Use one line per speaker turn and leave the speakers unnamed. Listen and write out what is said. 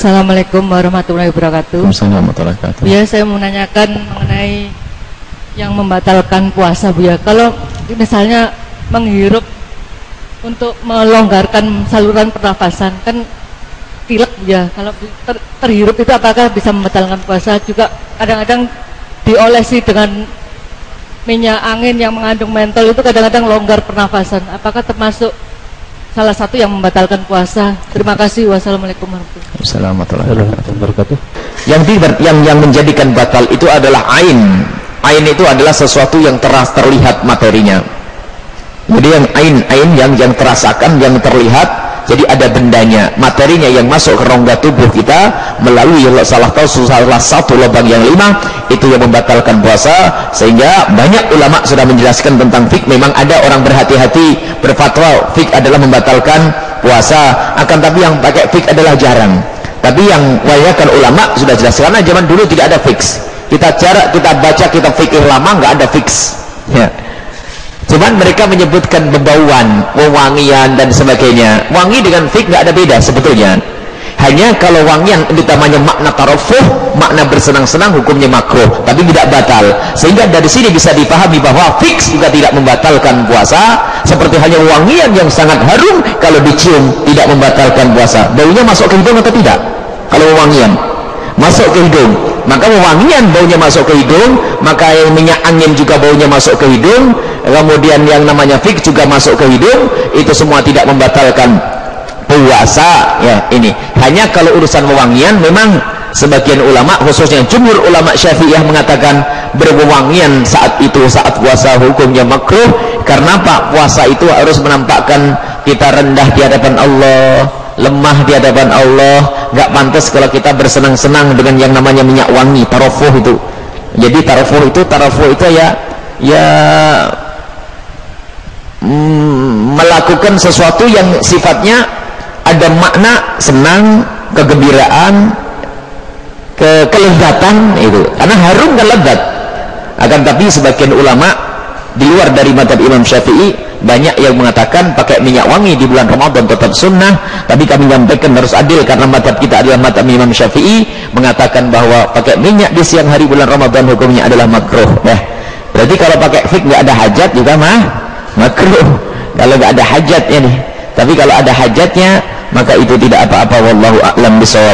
Assalamualaikum warahmatullahi wabarakatuh.
Assalamualaikum warahmatullahi wabarakatuh.
Ya, saya mau menanyakan mengenai yang membatalkan puasa Bu ya. Kalau misalnya menghirup untuk melonggarkan saluran pernafasan kan pilek ya. Kalau ter, terhirup itu apakah bisa membatalkan puasa? Juga kadang-kadang diolesi dengan minyak angin yang mengandung mentol itu kadang-kadang longgar pernafasan. Apakah termasuk salah satu yang membatalkan puasa. Terima kasih. Wassalamualaikum warahmatullahi
wabarakatuh.
Yang tidak yang yang menjadikan batal itu adalah ain. Ain itu adalah sesuatu yang teras terlihat materinya. Jadi yang ain ain yang yang terasakan yang terlihat jadi ada bendanya materinya yang masuk ke rongga tubuh kita melalui salah salah satu lubang yang lima itu yang membatalkan puasa. Sehingga banyak ulama sudah menjelaskan tentang fik. Memang ada orang berhati-hati berfatwa fik adalah membatalkan puasa. Akan tapi yang pakai fik adalah jarang. Tapi yang kebanyakan ulama sudah jelas karena zaman dulu tidak ada fix. Kita cara kita baca kita fikir lama nggak ada fix. Ya Cuman mereka menyebutkan bebauan, wewangian dan sebagainya. Wangi dengan fik nggak ada beda sebetulnya. Hanya kalau wangian namanya makna tarofuh, makna bersenang-senang hukumnya makruh, tapi tidak batal. Sehingga dari sini bisa dipahami bahwa fix juga tidak membatalkan puasa, seperti hanya wangian yang sangat harum kalau dicium tidak membatalkan puasa. Baunya masuk ke hidung atau tidak? Kalau wangian masuk ke hidung. Maka wangian baunya masuk ke hidung maka yang minyak angin juga baunya masuk ke hidung kemudian yang namanya fik juga masuk ke hidung itu semua tidak membatalkan puasa. Ya ini. Hanya kalau urusan wewangian memang sebagian ulama khususnya jumhur ulama syafi'iyah mengatakan berwewangian saat itu saat puasa hukumnya makruh. Karena apa? Puasa itu harus menampakkan kita rendah di hadapan Allah lemah di hadapan Allah nggak pantas kalau kita bersenang-senang dengan yang namanya minyak wangi tarofuh itu jadi tarofuh itu tarofuh itu ya ya mm, melakukan sesuatu yang sifatnya ada makna senang, kegembiraan, ke itu. Karena harum kan lezat. Akan tapi sebagian ulama di luar dari madhab Imam Syafi'i banyak yang mengatakan pakai minyak wangi di bulan Ramadan tetap sunnah tapi kami menyampaikan harus adil karena madhab kita adalah madhab Imam Syafi'i mengatakan bahwa pakai minyak di siang hari bulan Ramadan hukumnya adalah makruh ya. berarti kalau pakai fik nggak ada hajat juga mah makruh. Kalau nggak ada hajatnya nih. Tapi kalau ada hajatnya maka itu tidak apa-apa. Wallahu a'lam bisawab